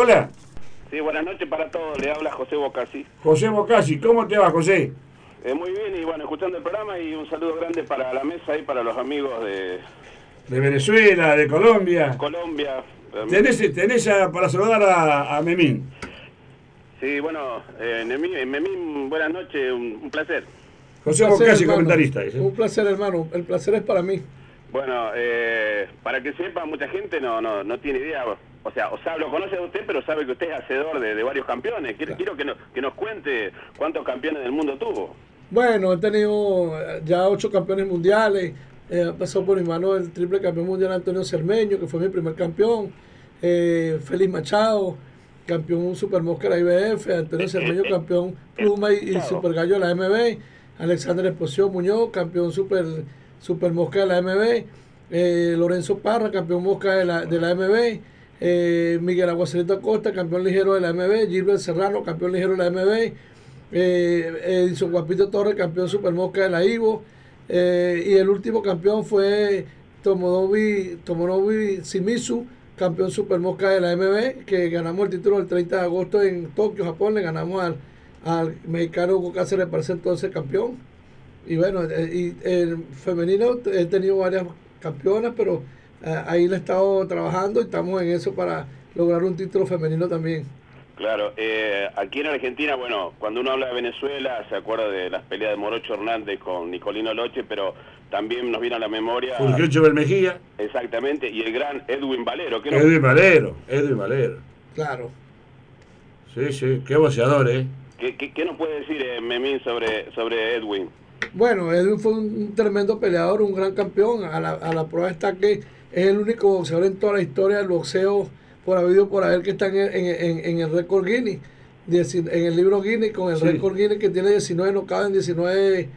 Hola. Sí, buenas noches para todos. Le habla José Bocasi. José Bocasi, ¿cómo te va, José? Eh, muy bien, y bueno, escuchando el programa y un saludo grande para la mesa y para los amigos de... De Venezuela, de Colombia. Colombia. ¿Tenés, tenés para saludar a, Memín? Sí, bueno, eh, Memín, buenas noches, un, placer. José Bocasi, comentarista. Un placer, hermano, el placer es para mí. Bueno, eh, para que sepa, mucha gente no, no, no tiene idea o sea, o sea, lo conoce a usted, pero sabe que usted es hacedor de, varios campeones. Quiero, quiero que, que nos cuente cuántos campeones del mundo tuvo. Bueno, he tenido eh, ya ocho campeones mundiales. Eh, pasó por mi mano el triple campeón mundial Antonio Cermeño, que fue mi primer campeón. Eh, Félix Machado, campeón Super Mosca de la IBF. Antonio eh, Cermeño, campeón Pluma y, Super Gallo de la MB. Alexander Esposió Muñoz, campeón Super, Super Mosca de la MB. Lorenzo Parra, campeón Mosca de la, de la MB. Eh, Miguel Aguacelito Acosta, campeón ligero de la MB, Gilbert Serrano, campeón ligero de la MB, eh, Edison Guapito Torres, campeón supermosca de la Ivo, eh, y el último campeón fue Tomonobi, Tomonobi Shimizu, campeón supermosca de la MB, que ganamos el título el 30 de agosto en Tokio, Japón, le ganamos al, al mexicano Hugo Cáceres para ser entonces campeón. Y bueno, y el femenino he tenido varias campeonas, pero eh, ahí le he estado trabajando y estamos en eso para lograr un título femenino también. Claro, eh, aquí en Argentina, bueno, cuando uno habla de Venezuela se acuerda de las peleas de Morocho Hernández con Nicolino Loche, pero también nos viene a la memoria... Fulgencio Bermejía. Exactamente, y el gran Edwin Valero. Edwin Valero, Edwin Valero. Claro. Sí, sí, qué boceador, ¿eh? ¿Qué, qué, nos puede decir eh, Memín sobre, sobre Edwin? Bueno, Edwin fue un, tremendo peleador, un gran campeón. A la, a la prueba está que es el único boxeador en toda la historia del boxeo por habido por haber que está en, el récord Guinness, en el libro Guinness, con el récord Guinness que tiene 19 nocados en 19,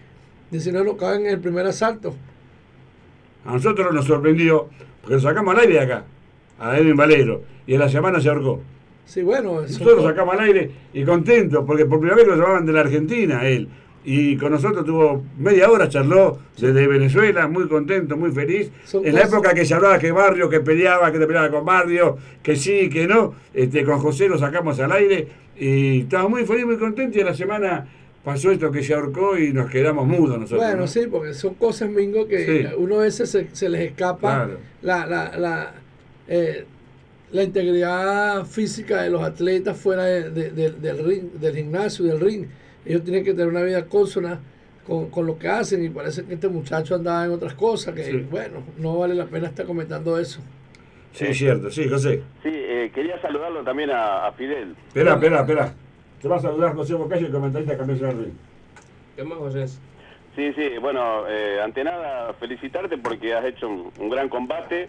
19 nocados en el primer asalto. A nosotros nos sorprendió, porque lo sacamos al aire de acá, a Edwin Valero, y en la semana se ahorcó. Sí, bueno. Nosotros lo sacamos al aire y contentos, porque por primera vez lo llamaban de la Argentina él y con nosotros tuvo media hora, charló desde Venezuela, muy contento, muy feliz. en la época que se hablaba que Barrio, que peleaba, que te peleaba con Barrio, que sí, que no, este, con José lo sacamos al aire y estaba muy feliz, muy contento y en la semana pasó esto que se ahorcó y nos quedamos mudos nosotros. Bueno, sí, porque son cosas, Mingo, que uno a veces se, les escapa la, la, la, eh, la, integridad física de los atletas fuera del, ring, del gimnasio, del ring ellos tienen que tener una vida consona con, lo que hacen y parece que este muchacho andaba en otras cosas que, bueno, no vale la pena estar comentando eso. Sí, es cierto, sí, José. Sí, eh, quería saludarlo también a, Fidel. Espera, espera, espera. Te va a saludar José Bocayo, el comentarista de Ring. ¿Qué más, José? Sí, sí, bueno, eh, ante nada felicitarte porque has hecho un, gran combate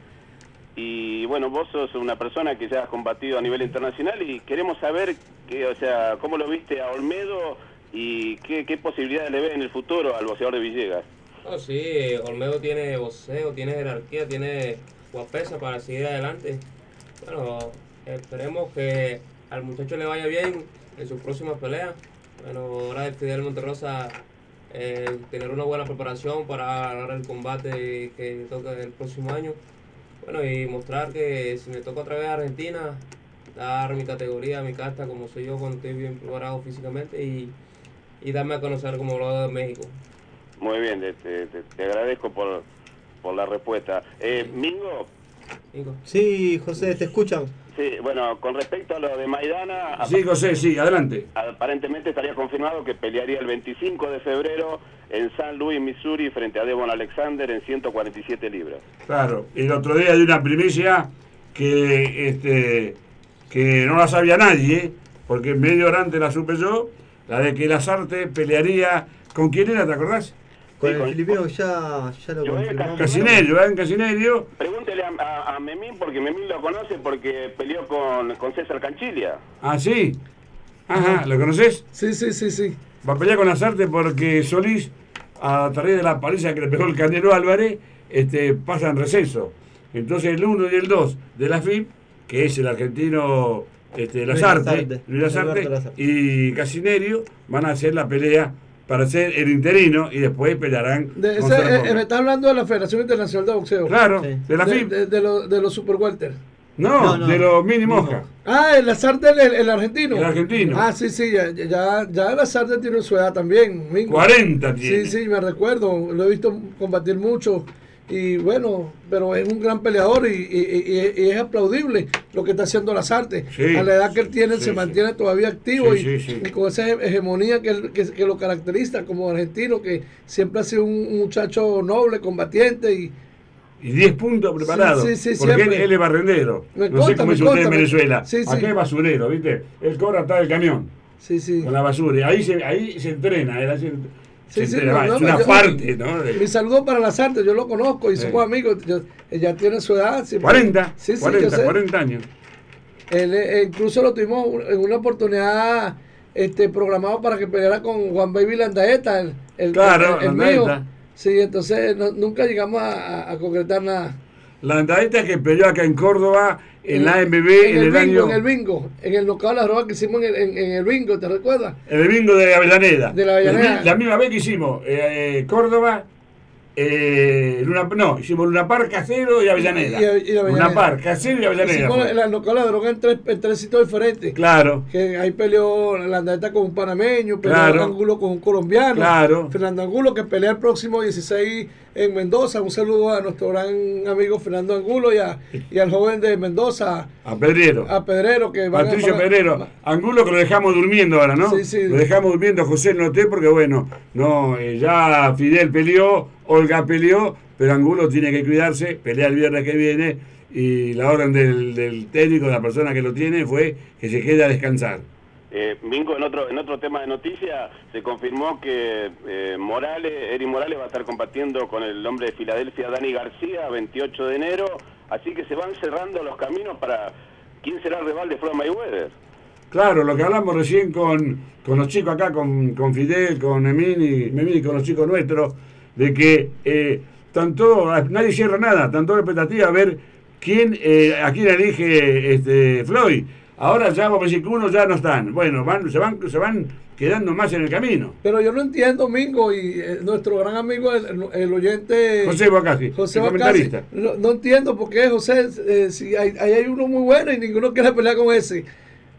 y bueno, vos sos una persona que ya has combatido a nivel internacional y queremos saber, que, o sea, cómo lo viste a Olmedo ¿Y qué, posibilidades le ve en el futuro al boxeador de Villegas? Sí, Olmedo tiene boxeo, tiene jerarquía, tiene guapesa para seguir adelante. Bueno, esperemos que al muchacho le vaya bien en sus próximas peleas. Bueno, ahora de Fidel Monterrosa eh, tener una buena preparación para ganar el combate que toca el próximo año. Bueno, y mostrar que si me toca otra vez a Argentina, dar mi categoría, mi casta, como soy yo cuando estoy bien preparado físicamente y y darme a conocer como lo hago de México. Muy bien, te, te, agradezco por, por, la respuesta. Eh, Mingo. Sí, José, te escuchan. Sí, bueno, con respecto a lo de Maidana... Sí, José, sí, adelante. Aparentemente estaría confirmado que pelearía el 25 de febrero en San Luis, Missouri, frente a Devon Alexander en 147 libras. Claro, el otro día hay una primicia que, este, que no la sabía nadie, porque medio orante la supe yo, la de que Lazarte pelearía. ¿Con quién era, te acordás? Con el filipino ya, ya lo confirmamos. Casinerio, ¿eh? Casinerio. Pregúntele a, Memín, porque Memín lo conoce porque peleó con, con César Canchilia. Ah, sí. Ajá, ¿lo conoces? Sí, sí, sí, sí. Va a pelear con Lazarte porque Solís, a través de la paliza que le pegó el Canelo Álvarez, este, pasa en receso. Entonces el 1 y el 2 de la FIP, que es el argentino este, Lazarte, y Casinerio van a hacer la pelea para ser el interino y después pelearán. De eh, me está hablando de la Federación Internacional de Boxeo. Claro, de la de, de, los Super Welter. No, de los mini mosca. Ah, el Lazarte, el, el, argentino. El argentino. Ah, sí, sí, ya, ya, ya Lazarte tiene su edad también. 40 tiene. Sí, sí, me recuerdo, lo he visto combatir mucho. Y bueno, pero es un gran peleador y, y, es aplaudible lo que está haciendo Lazarte. a la edad que él tiene, se mantiene todavía activo y, con esa hegemonía que, que, lo caracteriza como argentino, que siempre ha sido un muchacho noble, combatiente y y 10 puntos preparados. Sí, sí, porque él, él, es barrendero. no sé cómo es usted en Venezuela. Acá es basurero, ¿viste? Él cobra hasta el camión. Sí, sí. Con la basura. Ahí se, ahí se entrena. Él hace, entrena, es una parte, ¿no? Mi saludo para las artes, yo lo conozco y somos amigos. ella tiene su edad. 40, sí, 40, 40 años. Él, eh, incluso lo tuvimos en una oportunidad este, programado para que peleara con Juan Baby Landaeta, el, el, claro, el, el mío. Sí, entonces nunca llegamos a, concretar nada. La andadita que peleó acá en Córdoba, en, la AMB, en, el, bingo, En el bingo, en el local La Roba que hicimos en el, en, el bingo, ¿te recuerdas? En el bingo de Avellaneda. De la Avellaneda. La, misma vez que hicimos eh, eh Córdoba, eh, Luna, no, hicimos Luna Par, Casero y Avellaneda. Y, Luna Par, Casero y Avellaneda. Hicimos la, local La Droga en tres, en tres sitios diferentes. Claro. Que ahí peleó la andadita con un panameño, peleó claro. Angulo con un colombiano. Claro. Fernando Angulo que pelea el próximo 16 en Mendoza. Un saludo a nuestro gran amigo Fernando Angulo y, y al joven de Mendoza. A Pedrero. A Pedrero que Patricio Pedrero. Angulo que lo dejamos durmiendo ahora, ¿no? Sí, sí. Lo dejamos durmiendo José Noté porque bueno, no, eh, ya Fidel peleó Olga peleó, pero Angulo tiene que cuidarse, pelea el viernes que viene y la orden del, técnico, de la persona que lo tiene, fue que se quede a descansar. Eh, Mingo, en otro, en otro tema de noticias, se confirmó que eh, Morales, Eri Morales va a estar combatiendo con el hombre de Filadelfia, Dani García, 28 de enero, así que se van cerrando los caminos para quién será el rival de Floyd Mayweather. Claro, lo que hablamos recién con, con los chicos acá, con, con Fidel, con Emini, y con los chicos nuestros, de que eh, tanto, nadie cierra nada, tanto expectativa a ver quién, eh, a quién elige este, Floyd. Ahora ya vamos a decir que uno ya no están. Bueno, van, se van, se van quedando más en el camino. Pero yo no entiendo, Mingo, y eh, nuestro gran amigo, el, oyente... José Bacasi, José comentarista. No, entiendo por qué, José, eh, si hay, hay uno muy bueno y ninguno quiere pelear con ese.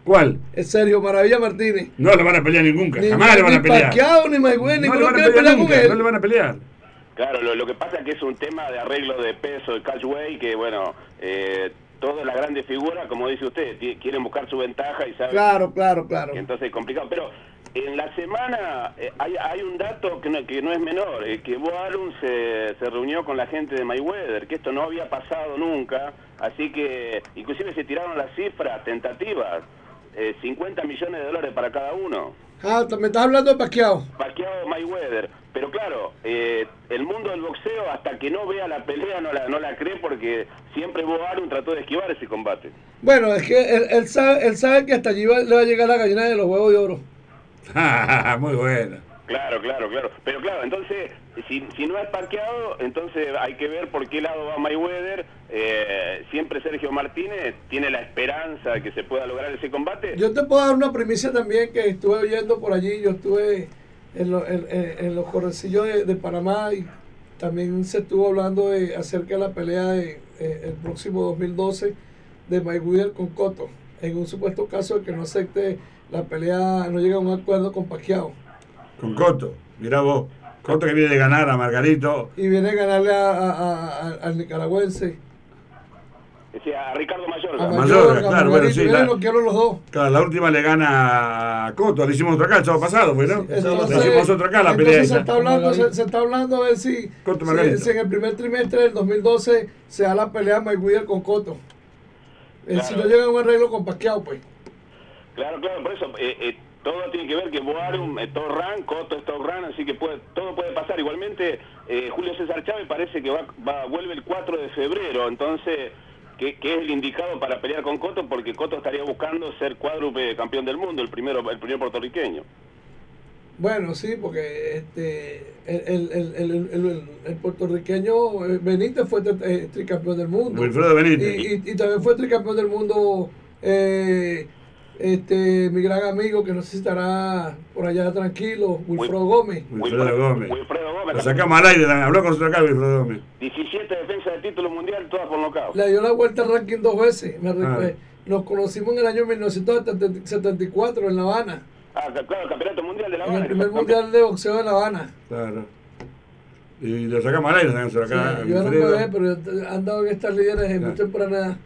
¿Cuál? Es Sergio Maravilla Martínez. No le van a pelear nunca, jamás le van a pelear. ni Mayweather, ni no le van a pelear nunca, no le van a pelear. Claro, lo, que pasa es que es un tema de arreglo de peso, de catchway, que bueno, eh, todas las grandes figuras, como dice usted, quieren buscar su ventaja y saben. Claro, claro, claro. entonces es complicado. Pero en la semana eh, hay, hay, un dato que no, que no es menor, eh, que Bo se, se reunió con la gente de Mayweather, que esto no había pasado nunca, así que inclusive se tiraron las cifras tentativas 50 eh, millones de dólares para cada uno. Ah, me estás hablando de Pacquiao. Pacquiao Mayweather. Pero claro, eh, el mundo del boxeo hasta que no vea la pelea no la, no la cree porque siempre Bo Arum trató de esquivar ese combate. Bueno, es que él, sabe, él sabe que hasta allí le va a llegar la gallina de los huevos de oro. Muy buena. Claro, claro, claro. Pero claro, entonces, si, si no es parqueado, entonces hay que ver por qué lado va Mayweather. Eh, siempre Sergio Martínez tiene la esperanza de que se pueda lograr ese combate. Yo te puedo dar una primicia también que estuve oyendo por allí. Yo estuve en, los correcillos de, Panamá y también se estuvo hablando de, acerca de la pelea de, eh, el próximo 2012 de Mayweather con Cotto. En un supuesto caso de que no acepte la pelea, no llega a un acuerdo con Pacquiao con Coto. Mirá vos, Coto que viene de ganar a Margarito. Y viene a ganarle a, al nicaragüense. Decía a Ricardo Mayorga. A Mayorga, claro, bueno, sí. La, los dos. Claro, la última le gana a Coto, le hicimos otro acá el sábado pasado, pues, ¿no? le hicimos otro acá la pelea. Se está, hablando, se, está hablando a ver si, si, en el primer trimestre del 2012 se da la pelea Mayweather con Coto. Eh, si no llega a un arreglo con Pacquiao, pues. Claro, claro, por eso. Eh, eh, todo tiene que ver que Boarum es todo ran, Coto es todo ran, así que puede, todo puede pasar. Igualmente, eh, Julio César Chávez parece que va, va, vuelve el 4 de febrero, entonces, que, es el indicado para pelear con Coto, porque Coto estaría buscando ser cuádruple campeón del mundo, el primero el primer puertorriqueño. Bueno, sí, porque este el, el, el, el puertorriqueño eh, Benítez fue eh, tricampeón del mundo. Wilfredo Benítez. Y, y, también fue tricampeón del mundo eh, este, mi gran amigo que no sé si estará por allá tranquilo, Wilfredo Gómez. Wilfredo Gómez. Wilfredo Gómez. Lo sacamos al aire, habló con su acá Wilfredo Gómez. 17 defensas de título mundial, todas por nocaut. Le dio la vuelta al ranking dos veces. Me ah. Nos conocimos en el año 1974 en La Habana. Ah, claro, el campeonato mundial de La Habana. En el primer mundial de boxeo de La Habana. Claro. Y lo sacamos al aire, acá. Sí, yo no me ve, pero han dado en estas líderes en muy temprana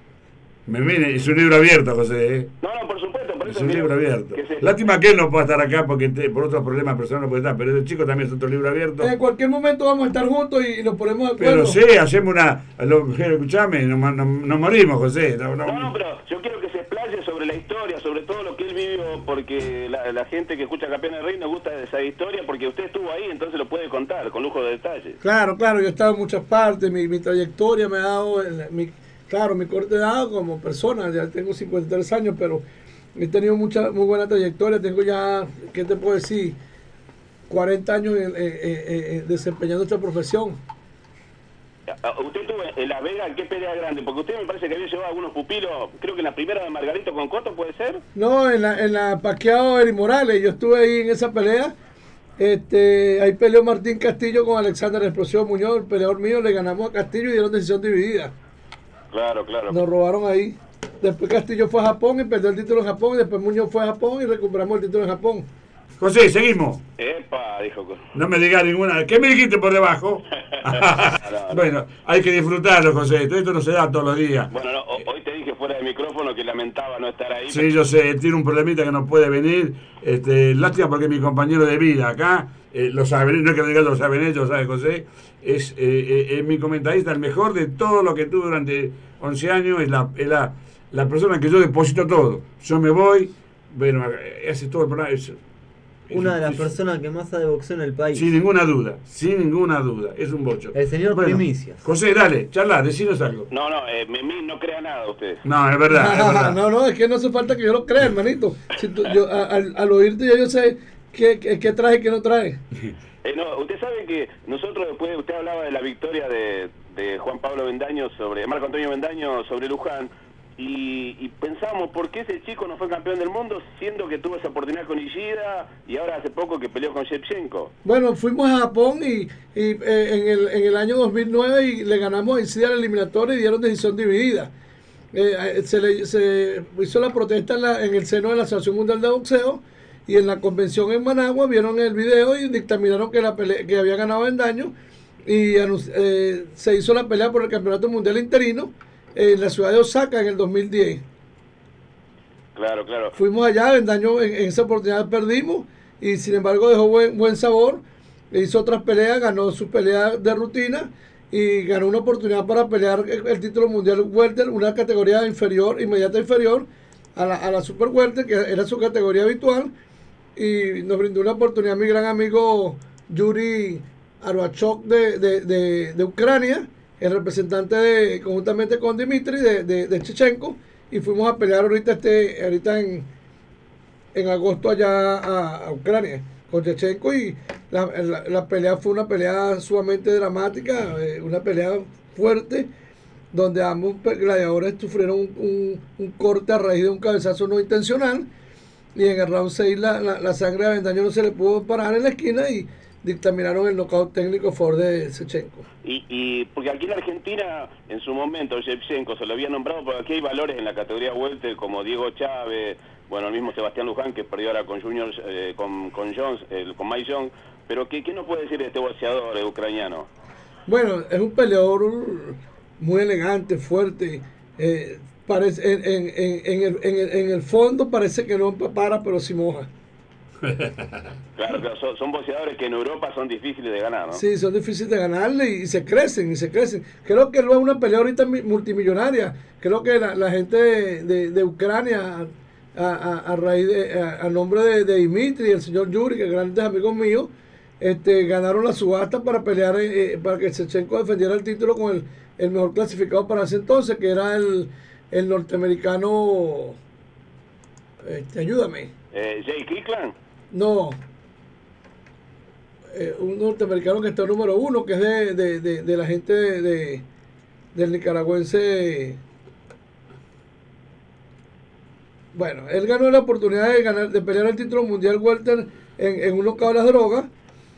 me mire, es un libro abierto, José. ¿eh? No, no, por supuesto. Por es un libro abierto. Lástima que él no pueda estar acá porque por otros problemas personales no puede estar, pero el chico también es otro libro abierto. En cualquier momento vamos a estar juntos y, nos ponemos de acuerdo. Pero sí, hacemos una. Lo, escuchame, nos, nos, morimos, José. No, no, pero yo quiero que se explaye sobre la historia, sobre todo lo que él vivió, porque la, gente que escucha Campeón del Rey nos gusta esa historia porque usted estuvo ahí, entonces lo puede contar con lujo de detalle. Claro, claro, yo he estado en muchas partes, mi, mi trayectoria me ha dado. Mi, Claro, mi corte de edad como persona, ya tengo 53 años, pero he tenido mucha muy buena trayectoria. Tengo ya, ¿qué te puedo decir? 40 años desempeñando esta profesión. Usted tuvo en La Vega, ¿qué pelea grande? Porque usted me parece que había llevado algunos pupilos, creo que en la primera de Margarito con Coto, ¿puede ser? No, en la, en la Paqueado Eri Morales, yo estuve ahí en esa pelea. Este, ahí peleó Martín Castillo con Alexander Explosión Muñoz, el peleador mío, le ganamos a Castillo y dieron decisión dividida. Claro, claro. Nos robaron ahí. Después Castillo fue a Japón y perdió el título en Japón. Y después Muñoz fue a Japón y recuperamos el título en Japón. José, seguimos. Epa, dijo. No me digas ninguna. ¿Qué me dijiste por debajo? bueno, hay que disfrutarlo, José. Esto no se da todos los días. Bueno, hoy te dije fuera del micrófono que lamentaba no estar ahí. Sí, yo sé. Tiene un problemita que no puede venir. Este, lástima porque mi compañero de vida acá, eh, lo saben, no es que lo digan, lo saben ellos, lo sabe José, es eh, eh, mi comentarista, el mejor de todo lo que tuve durante 11 años, es la, es la, la persona que yo deposito todo. Yo me voy, bueno, hace todo el programa. una de las personas que más sabe boxeo en el país. Sin ninguna duda, sin ninguna duda. Es un bocho. El señor Primicias. José, dale, charla, decinos algo. No, no, eh, no crea nada usted. No, es verdad, es verdad. no, no, es que no hace falta que yo lo crea, hermanito. Si yo, al, al, oírte ya yo sé qué, qué, trae y qué no trae. Eh, no, usted sabe que nosotros después, usted hablaba de la victoria de, de Juan Pablo Bendaño sobre, Marco Antonio Bendaño sobre Luján, y, y, pensamos, ¿por qué ese chico no fue campeón del mundo siendo que tuvo esa oportunidad con Ishida y ahora hace poco que peleó con Shevchenko? Bueno, fuimos a Japón y, eh, en, el, en, el, año 2009 y le ganamos a Ishida la eliminatoria y dieron decisión dividida. Eh, eh, se, le, se hizo la protesta en, la, en, el seno de la Asociación Mundial de Boxeo y en la convención en Managua vieron el video y dictaminaron que, la que había ganado Bendaño y se hizo la pelea por el Campeonato Mundial Interino en la ciudad de Osaka en el 2010. Claro, claro. Fuimos allá, en, daño, en, esa oportunidad perdimos y sin embargo dejó buen, buen sabor. Hizo otras peleas, ganó su pelea de rutina y ganó una oportunidad para pelear el, título mundial welter, una categoría inferior, inmediata inferior a la, a la super welter, que era su categoría habitual. Y nos brindó una oportunidad mi gran amigo Yuri Arwachok de, de, de, de Ucrania el representante de, conjuntamente con Dimitri de, de, Chechenko y fuimos a pelear ahorita este ahorita en, en agosto allá a, Ucrania con Chechenko y la, la, pelea fue una pelea sumamente dramática, eh, una pelea fuerte donde ambos gladiadores sufrieron un, un, corte a raíz de un cabezazo no intencional y en el round 6 la, la, sangre de Avendaño no se le pudo parar en la esquina y dictaminaron el knockout técnico Ford de Sechenko. Y, y porque aquí en Argentina, en su momento, Shevchenko se lo había nombrado, porque aquí hay valores en la categoría welter como Diego Chávez, bueno, el mismo Sebastián Luján, que perdió ahora con Junior, eh, con, con Jones, con Mike Jones, pero ¿qué, ¿qué nos puede decir de este boxeador ucraniano? Bueno, es un peleador muy elegante, fuerte, eh, parece, en, en, en, el, en, el, en el fondo parece que no para, pero sí moja. Claro, son, son, boxeadores que en Europa son difíciles de ganar, ¿no? Sí, son difíciles de ganarle y, se crecen, y se crecen. Creo que luego es una pelea ahorita multimillonaria. Creo que la, gente de, Ucrania, a, raíz de, a, nombre de, Dimitri y el señor Yuri, que grandes amigos míos, este, ganaron la subasta para pelear, eh, eh, para que Sechenko defendiera el título con el, el, mejor clasificado para ese entonces, que era el, el norteamericano. Este, ayúdame. Eh, Jay Kirkland. No. Eh, un norteamericano que está número uno, que es de, de, de, de la gente de, del nicaragüense. Bueno, él ganó la oportunidad de ganar, de pelear el título mundial welter en, en un locado de las drogas.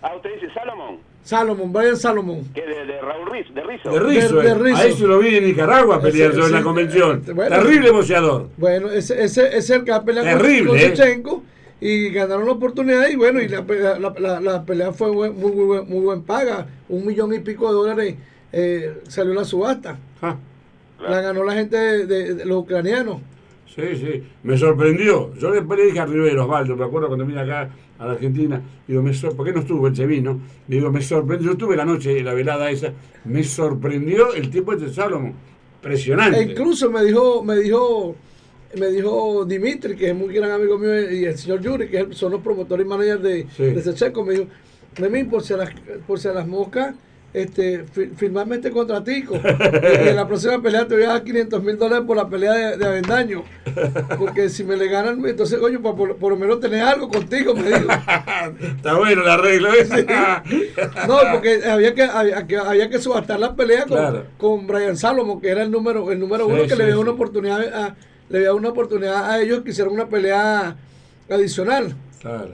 Ah, usted dice Salomón. Salomón, Brian Salomón. Que de, de Raúl Riz, de Rizzo. De Rizzo. De- de eh. Rizzo. A eso lo vi en Nicaragua pelear yo en la convención. eh, bueno. Terrible boxeador. Bueno, ese, ese, ese es el que va a pelear con- Terrible, con ¿eh? Shevchenko, y ganaron la oportunidad y bueno, y la, pelea- la, la- la pelea fue muy, muy, buen- muy buen paga, un millón y pico de dólares eh, salió la subasta. Ah, La ganó la gente de, de- de los ucranianos. sí, sí. Me sorprendió. Yo después le dije a Rivero Osvaldo, me acuerdo cuando vine acá a la Argentina, digo, me sor- ¿por qué no estuvo? Él se vino. Digo, me sorprendió. Yo estuve la noche, la velada esa, me sorprendió el tipo de Salomón. Impresionante. E incluso me dijo, me dijo, me dijo Dimitri, que es muy gran amigo mío, y el señor Yuri, que son los promotores y managers de, Sí. de Sechenko, me dijo, Memín, por si a las, por si a las moscas, este, fi- firmame este contratico. y en la próxima pelea te voy a dar 500 mil dólares por la pelea de, de Avendaño. Porque si me le ganan, entonces, coño, por, por lo menos tener algo contigo, me dijo. Está bueno el arreglo ese. No, porque había que, había que, había que subastar la pelea con, Claro. con Brian Salomon, que era el número, el número Sí, uno que sí, le dio una oportunidad a, le dio una oportunidad a ellos que hicieron una pelea adicional. Claro.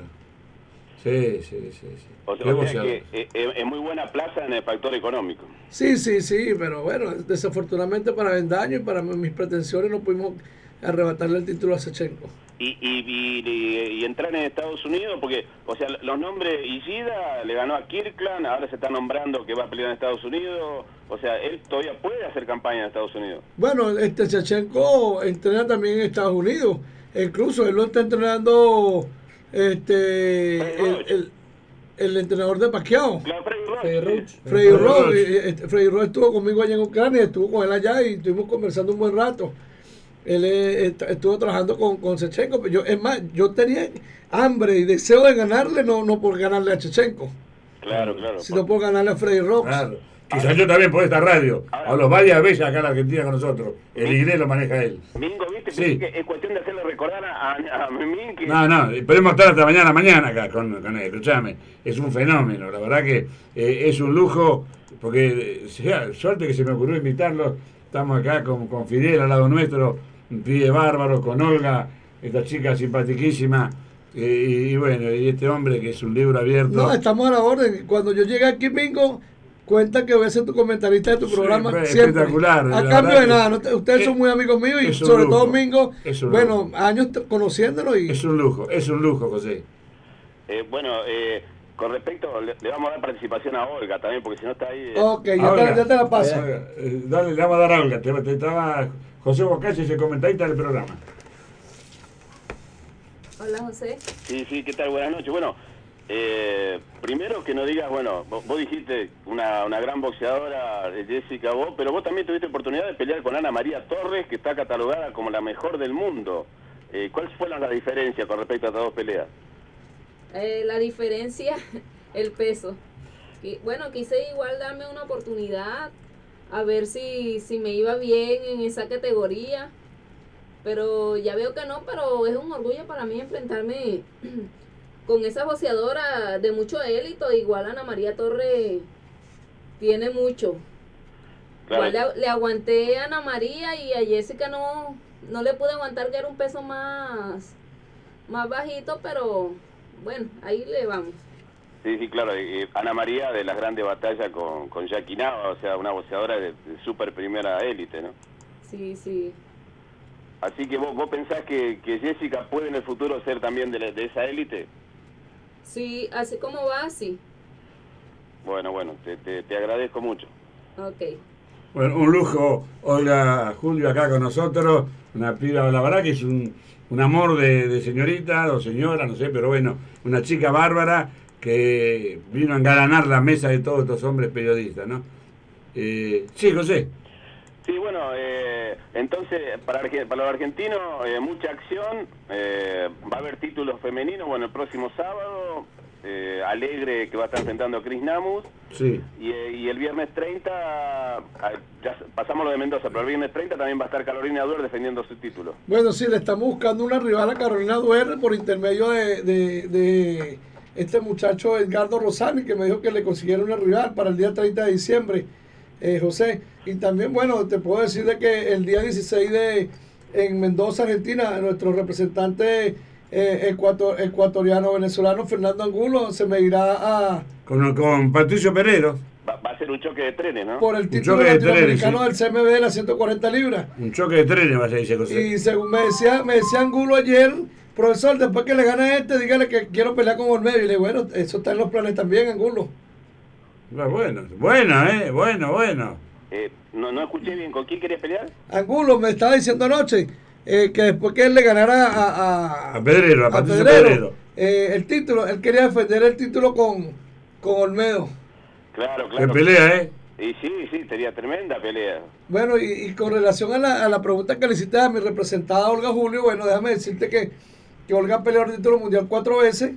Sí, sí, sí. sí. O sea, o sea que eh, eh, es muy buena plaza en el factor económico. Sí, sí, sí, pero bueno, desafortunadamente para Vendaño y para mis pretensiones no pudimos arrebatarle el título a Sechenko. Y, y, y, y- y entrar en Estados Unidos, porque, o sea, los nombres, Ishida le ganó a Kirkland, ahora se está nombrando que va a pelear en Estados Unidos, o sea, él todavía puede hacer campaña en Estados Unidos. Bueno, este Sechenko entrena también en Estados Unidos. Incluso él lo está entrenando este el, el- el entrenador de Pacquiao. Claro, Freddy Roach, Freddy. Roach. Eh, Freddy Roach estuvo conmigo allá en Ucrania, estuvo con él allá y estuvimos conversando un buen rato. Él eh, est- estuvo trabajando con, con Sechenko. pero Yo, es más, yo tenía hambre y deseo de ganarle, no, no por ganarle a Chechenko, Claro, claro. sino por ganarle a Freddy Roach. Claro. Quizás yo también por esta radio. Ahora- Hablo varias veces acá en la Argentina con nosotros. El inglés lo maneja él. Mingo, ¿viste? Sí. Que es cuestión de hacerle recordar a, a, a Memín que... No, no, podemos estar hasta mañana, mañana acá con, con él, escuchame, es un fenómeno, la verdad que eh, es un lujo, porque eh, sea, suerte que se me ocurrió invitarlo, estamos acá con, con Fidel al lado nuestro, un pibe bárbaro, con Olga, esta chica simpaticísima, eh, y, y bueno, y este hombre que es un libro abierto. No, estamos a la orden. Cuando yo llegue aquí, Mingo, cuenta que voy a ser tu comentarista de tu Sí, programa pues, siempre. espectacular, A cambio de que nada. ustedes es- son muy amigos míos y es sobre lujo, todo Mingo, es bueno, lujo. años conociéndolo y... Es un lujo, es un lujo, José. Eh, bueno, eh, con respecto, le, le vamos a dar participación a Olga también, porque si no está ahí... eh, Ok, ya, Olga. te, ya te la paso. Eh, dale, le vamos a dar a Olga, te, te estaba José Bocacci, ese comentarista del programa. Hola José. Sí, sí, ¿qué tal? Buenas noches. Bueno, eh, primero que no digas, bueno, vos, vos dijiste una, una gran boxeadora, eh, Jessica, vos, pero vos también tuviste oportunidad de pelear con Ana María Torres, que está catalogada como la mejor del mundo. Eh, ¿Cuál fue la, la diferencia con respecto a estas dos peleas? Eh, la diferencia, el peso. Y, bueno, quise igual darme una oportunidad a ver si, si me iba bien en esa categoría. Pero ya veo que no, pero es un orgullo para mí enfrentarme con esa boxeadora de mucho élito. Igual Ana María Torre tiene mucho. Igual le, le aguanté a Ana María y a Jessica no, no le pude aguantar que era un peso más, más bajito, pero bueno, ahí le vamos. Sí, sí, claro. eh, Ana María de las grandes batallas con, con Jackie Nava, o sea, una boxeadora de, de super primera élite, ¿no? Sí, sí. Así que vos, vos pensás que, que Jessica puede en el futuro ser también de, la- de esa élite. Sí, así como va, sí. Bueno, bueno, te, te, te agradezco mucho. Ok. Bueno, un lujo, Olga Julio acá con nosotros, una piba, la verdad que es un, un amor de, de señorita o señora, no sé, pero bueno, una chica bárbara que vino a engalanar la mesa de todos estos hombres periodistas, ¿no? Eh, sí, José. Sí, bueno, eh, entonces para, para los argentinos eh, mucha acción, eh, va a haber títulos femeninos, bueno, el próximo sábado, eh, Alegre que va a estar enfrentando a Chris Namus, Sí. y, y el viernes 30, ah, ya pasamos lo de Mendoza, pero el viernes 30 también va a estar Carolina Duer defendiendo su título. Bueno, sí, le estamos buscando una rival a Carolina Duerre por intermedio de, de- de este muchacho Edgardo Rosani, que me dijo que le consiguieron una rival para el día 30 de diciembre, eh, José. Y también, bueno, te puedo decir de que el día 16 de en Mendoza, Argentina, nuestro representante eh, ecuator- ecuatoriano venezolano Fernando Angulo se me irá a Con, con Patricio Pereiro, Va, va a ser un choque de trenes, ¿no? por el título choque de trenes, sí. del CMB de las 140 libras. un choque de trenes, va a ser, dice José. Y según me decía, me decía Angulo ayer, profesor, después que le gane a este, dígale que quiero pelear con Olmedo. Y le digo, bueno, eso está en los planes también, Angulo. Bueno, bueno, ¿eh? Bueno, bueno. Eh, no, no escuché bien, ¿con quién querías pelear? Angulo me estaba diciendo anoche eh, que después que él le ganara a, a, A Pedrero, a Patricio Pedrero. eh, el título, él quería defender el título con, con Olmedo. Claro, Que claro. pelea, ¿eh? Y sí, sí, sería tremenda pelea. Bueno, y, y con relación a la, a la pregunta que le hiciste a mi representada Olga Julio, bueno, déjame decirte que, que Olga peleó el título mundial cuatro veces,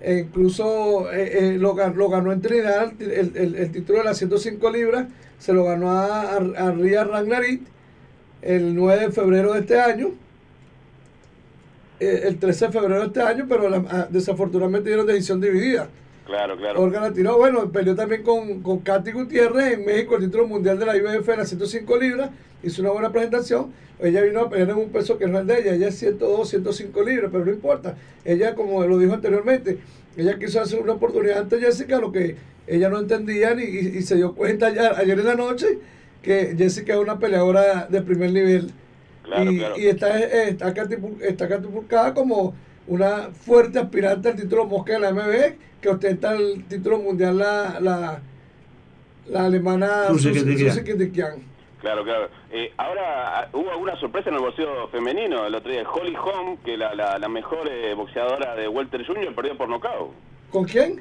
e incluso eh, eh, lo, gan- lo ganó en Trinidad, el, título de las 105 libras, se lo ganó a, a, Ria Ragnarit el 9 de febrero de este año, eh, el 13 de febrero de este año, pero ah, desafortunadamente dieron decisión dividida. Claro, claro. Olga la tiró, bueno, peleó también con, con Katy Gutiérrez en México el título mundial de la IBF de las 105 libras, hizo una buena presentación, ella vino a pelear en un peso que no es de ella, ella es 102, 105 libras, pero no importa, ella como lo dijo anteriormente, ella quiso hacer una oportunidad ante Jessica, lo que ella no entendía ni, y, y se dio cuenta ayer, ayer en la noche que Jessica es una peleadora de primer nivel Claro, y, claro. y está, eh, está catapultada como una fuerte aspirante al título Mosca de la MB, que ostenta el título mundial la, la, la alemana Susi Kitikian. Claro, claro. Eh, ahora, ah, hubo alguna sorpresa en el boxeo femenino. El otro día, Holly Holm, que la, la, la mejor eh, boxeadora de Welter Junior, perdió por nocaut. ¿Con quién?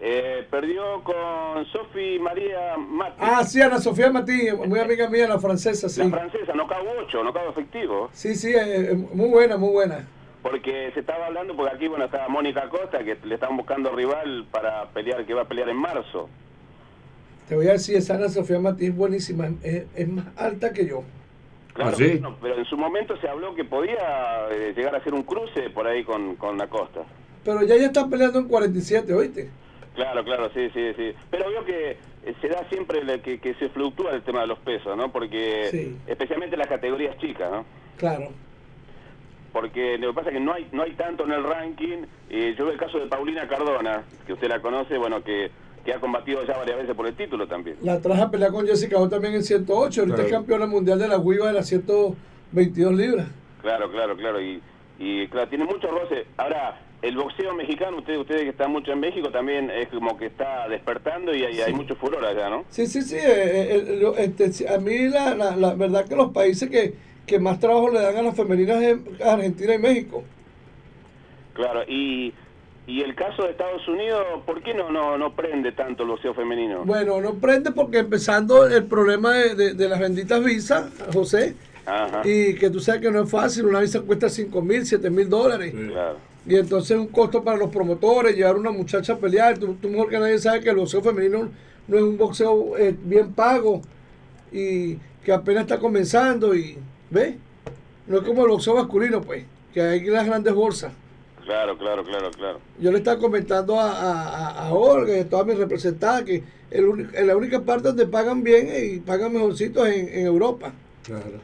Eh, perdió con Sophie María Mati, Ah, sí, Ana Sofía Matí, muy amiga mía, la francesa, sí. la francesa, nocaut 8, nocaut efectivo. Sí, sí, eh, muy buena, muy buena. Porque se estaba hablando, porque aquí, bueno, estaba Mónica Costa, que le están buscando rival para pelear, que va a pelear en marzo. Te voy a decir, esa Ana Sofía Matí es buenísima, es, es más alta que yo. Claro, ¿Ah, sí? bueno, pero en su momento se habló que podía eh, llegar a hacer un cruce por ahí con, con la Costa. Pero ya ella está peleando en 47, ¿oíste? Claro, claro, sí, sí, sí. Pero veo que eh, se da siempre que, que se fluctúa el tema de los pesos, ¿no? Porque Sí. especialmente las categorías chicas, ¿no? Claro. Porque lo que pasa es que no hay no hay tanto en el ranking. Eh, yo veo el caso de Paulina Cardona, que usted la conoce, bueno, que, que ha combatido ya varias veces por el título también. La traje a pelear con Jessica Ho también en 108. Ahorita Claro. es campeona mundial de la WIVA de las 122 libras. Claro, claro, claro. Y, y claro, tiene mucho roce. Ahora, el boxeo mexicano, ustedes ustedes que están mucho en México, también es como que está despertando y hay, hay mucho furor allá, ¿no? Sí, sí, sí. eh, eh, este, a mí la, la, la verdad que los países que, que más trabajo le dan a las femeninas es Argentina y México. Claro, y, y el caso de Estados Unidos, ¿por qué no, no, no prende tanto el boxeo femenino? Bueno, no prende porque empezando el problema de, de- de las benditas visas, José, Ajá, y que tú sabes que no es fácil, una visa cuesta 5 mil, 7 mil dólares. claro. Y entonces es un costo para los promotores, llevar a una muchacha a pelear. Tú, tú mejor que nadie sabe que el boxeo femenino no es un boxeo eh, bien pago y que apenas está comenzando y, ¿ves? No es como el boxeo masculino, pues, que hay las grandes bolsas. Claro, claro, claro, claro. Yo le estaba comentando a, a, a- Olga y a todas mis representadas que el en la única parte donde pagan bien y pagan mejorcitos es en, en Europa. Claro.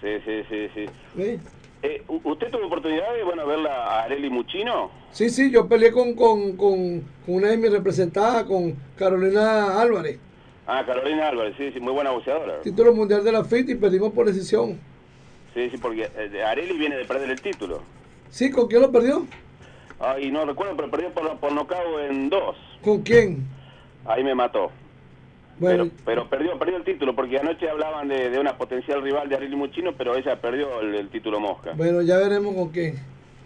Sí, sí, sí, sí. ¿ves? Eh, ¿Usted tuvo oportunidad de bueno, verla a Areli Muchino? Sí, sí, yo peleé con, con, con, con una de mis representadas, con Carolina Álvarez. Ah, Carolina Álvarez, sí, sí, muy buena boxeadora. título mundial de la FIT y perdimos por decisión. Sí, sí, porque eh, Areli viene de perder el título. ¿Sí? ¿Con quién lo perdió? Ah, y no recuerdo, pero perdió por, por nocaut en dos. ¿Con quién? Ahí me mató. Bueno, pero, pero perdió perdió el título, porque anoche hablaban de, de una potencial rival de Areli Muchino, pero ella perdió el, el título Mosca. bueno, ya veremos con quién.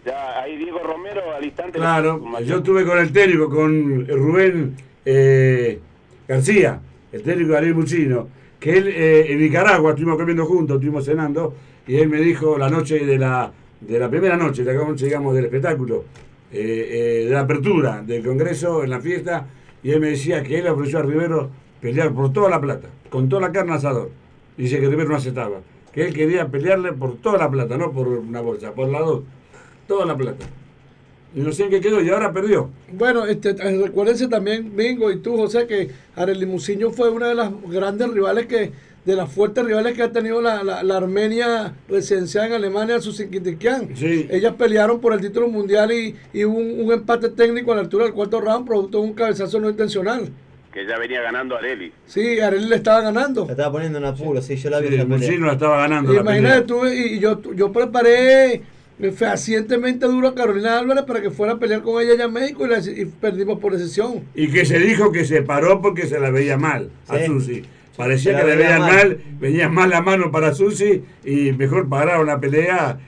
Ya ahí Diego Romero al instante... Claro, yo estuve con el técnico, con Rubén eh, García, el técnico de Ariel Muchino, que él eh, en Nicaragua estuvimos comiendo juntos, estuvimos cenando, y él me dijo la noche de la, de la primera noche, de la noche, digamos, del espectáculo, eh, eh, de la apertura del Congreso en la fiesta, y él me decía que él ofreció a Rivero pelear por toda la plata, con toda la carne asador. Dice que Rivero no aceptaba, que él quería pelearle por toda la plata, no por una bolsa, por la dos, toda la plata. Y no sé en qué quedó, y ahora perdió. Bueno, este, recuérdense también, Bingo y tú, José, que Arely Muciño fue una de las grandes rivales que de las fuertes rivales que ha tenido la, la, la Armenia residenciada en Alemania, su Sí. Ellas pelearon por el título mundial y, y hubo un, un empate técnico a la altura del cuarto round, producto de un cabezazo no intencional. Que ya venía ganando Areli. Sí, Areli le estaba ganando. La estaba poniendo en apuro, sí, yo la vi Sí, esa pelea. Mucino la estaba ganando. Y la imagínate pelea. tú, y, yo, yo preparé fehacientemente duro a Carolina Álvarez para que fuera a pelear con ella allá en México y, la- y perdimos por decisión. Y que se dijo que se paró porque se la veía mal a Sí. Susi. Parecía que le veía veían mal. mal, venía mal la mano para Susi y mejor pararon la pelea